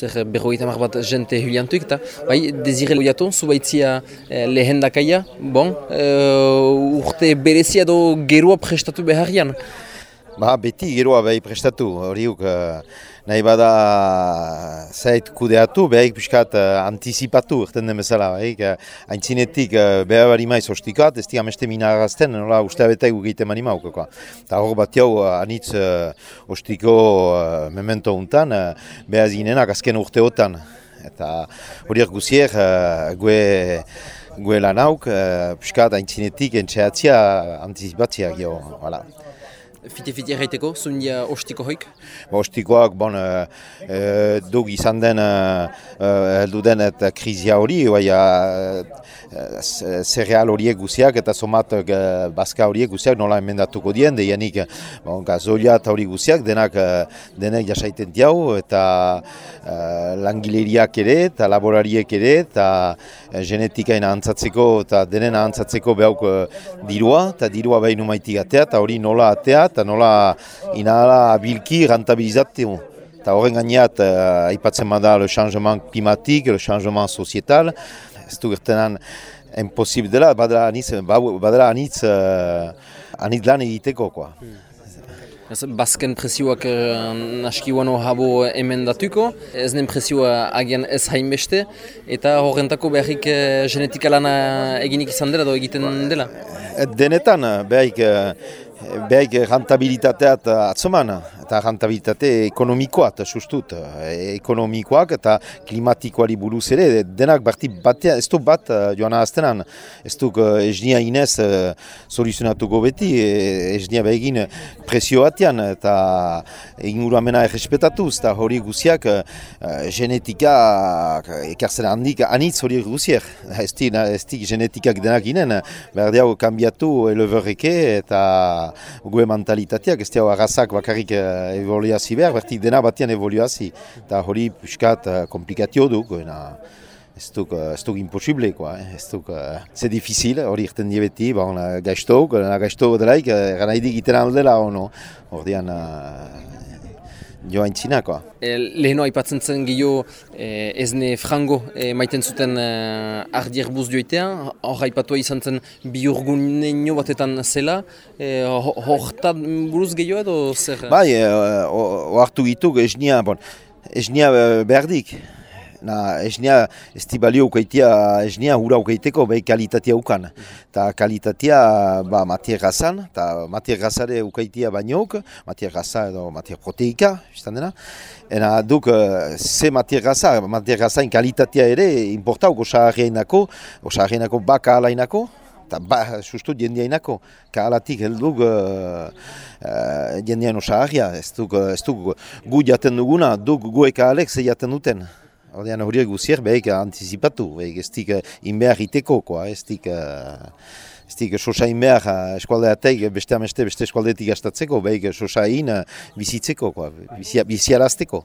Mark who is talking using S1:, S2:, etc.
S1: zer berrogeita mar bat jente huliantuik, eta bai, dezire loiaton, zu baitzia eh, lehen dakaia, bon, uh, urte berezia do gerua prestatu beharrian.
S2: Ba, beti geroa behi prestatu, horiuk uh, nahi bada zait kudeatu, behik piskat uh, antizipatu, erten den bezala, behik uh, haintzinetik uh, behar bari maiz hostikat, ez di ameste minagazten, nola uste abetek ugeite mani maukako. Eta hor bat jau, anitz hostiko uh, memento untan, behar zinenak azken urteotan. Eta horiek guziek, gue, gue lan hauk, uh, piskat haintzinetik entxeatzia antizipatziak jo, voilà.
S1: Fite-fite erraiteko, zundia ostiko hoik?
S2: Ba, ostikoak, bon, uh, dug izan den, heldu den eta krizia hori, bai, zereal horiek guziak eta somat uh, bazka horiek guziak nola emendatuko dien, deianik bon, gazolia eta hori guziak, denak, denek jasaiten diau, eta uh, langileriak ere, eta laborariek ere, eta genetikaina antzatzeko, eta denen antzatzeko behauk dirua, eta dirua behin umaitik atea, eta hori nola atea, eta nola inala bilki rentabilizatzen. Eta horren gaineat, uh, aipatzen bada le changement climatique, le changement societal, ez du gertenan imposible dela, badala anitz, badala anitz, uh, anitz lan egiteko. Koa. Hmm.
S1: Bazken presioak naski guano habo emendatuko, ez den presioa agian ez hainbeste, eta horrentako beharrik genetika lana eginik izan dela, do egiten dela?
S2: Denetan, beharik Behaik rentabilitatea atzoman, eta rentabilitate ekonomikoa, eta sustut, ekonomikoak eta klimatikoari buruz ere, denak barti batean, ez du bat joan ahaztenan, ez du ez nia inez soluzionatuko beti, ez nia behegin presio batean, eta inguruamena errespetatuz, eta hori guziak genetika ekartzen handik, anitz hori guziak, ez di genetikak denak inen, behar diau kambiatu eleverreke eta gue mentalitateak, ez diago agazak bakarrik evoluazi behar, bertik dena batian evoluazi. Eta hori piskat uh, komplikatio du, goena, ez duk, uh, ez duk imposible, eh? ez duk, uh, ze difícil, hori irten die beti, uh, gaiztok, uh, gaiztok delaik, uh, gana idik iten aldela, hori dian, uh, joa intzinakoa.
S1: E, leheno aipatzen zen gehiago e, ezne frango e, maiten zuten e, ardier buz joitea, hor aipatua izan zen bi batetan zela, e, horretan buruz gehiago edo zer?
S2: Bai, oartu e, gitu, ez nia, bon, ez nia berdik. Na, ez nia, ez di balio ukaitia, ez nia hura ukaiteko behi kalitatea ukan. Ta kalitatea, ba, matier gazan, eta matier gazare ukaitia bainook, matier gaza edo matier proteika, izan dena. Ena, duk, ze matier gaza, matier gazain kalitatea ere, importau, gosaharriainako, gosaharriainako baka alainako, eta ba, sustu jendiainako, kaalatik helduk uh, uh, jendiaino saharria, ez duk, ez duk gu jaten duguna, duk gu eka alek ze jaten duten. Ordean horiek guziak behik antizipatu, behik ez dik inbehar iteko, ez dik, ez dik sosa inbehar eskualdeatek beste ameste beste eskualdetik gastatzeko, behik sosa in bizitzeko, biziarazteko.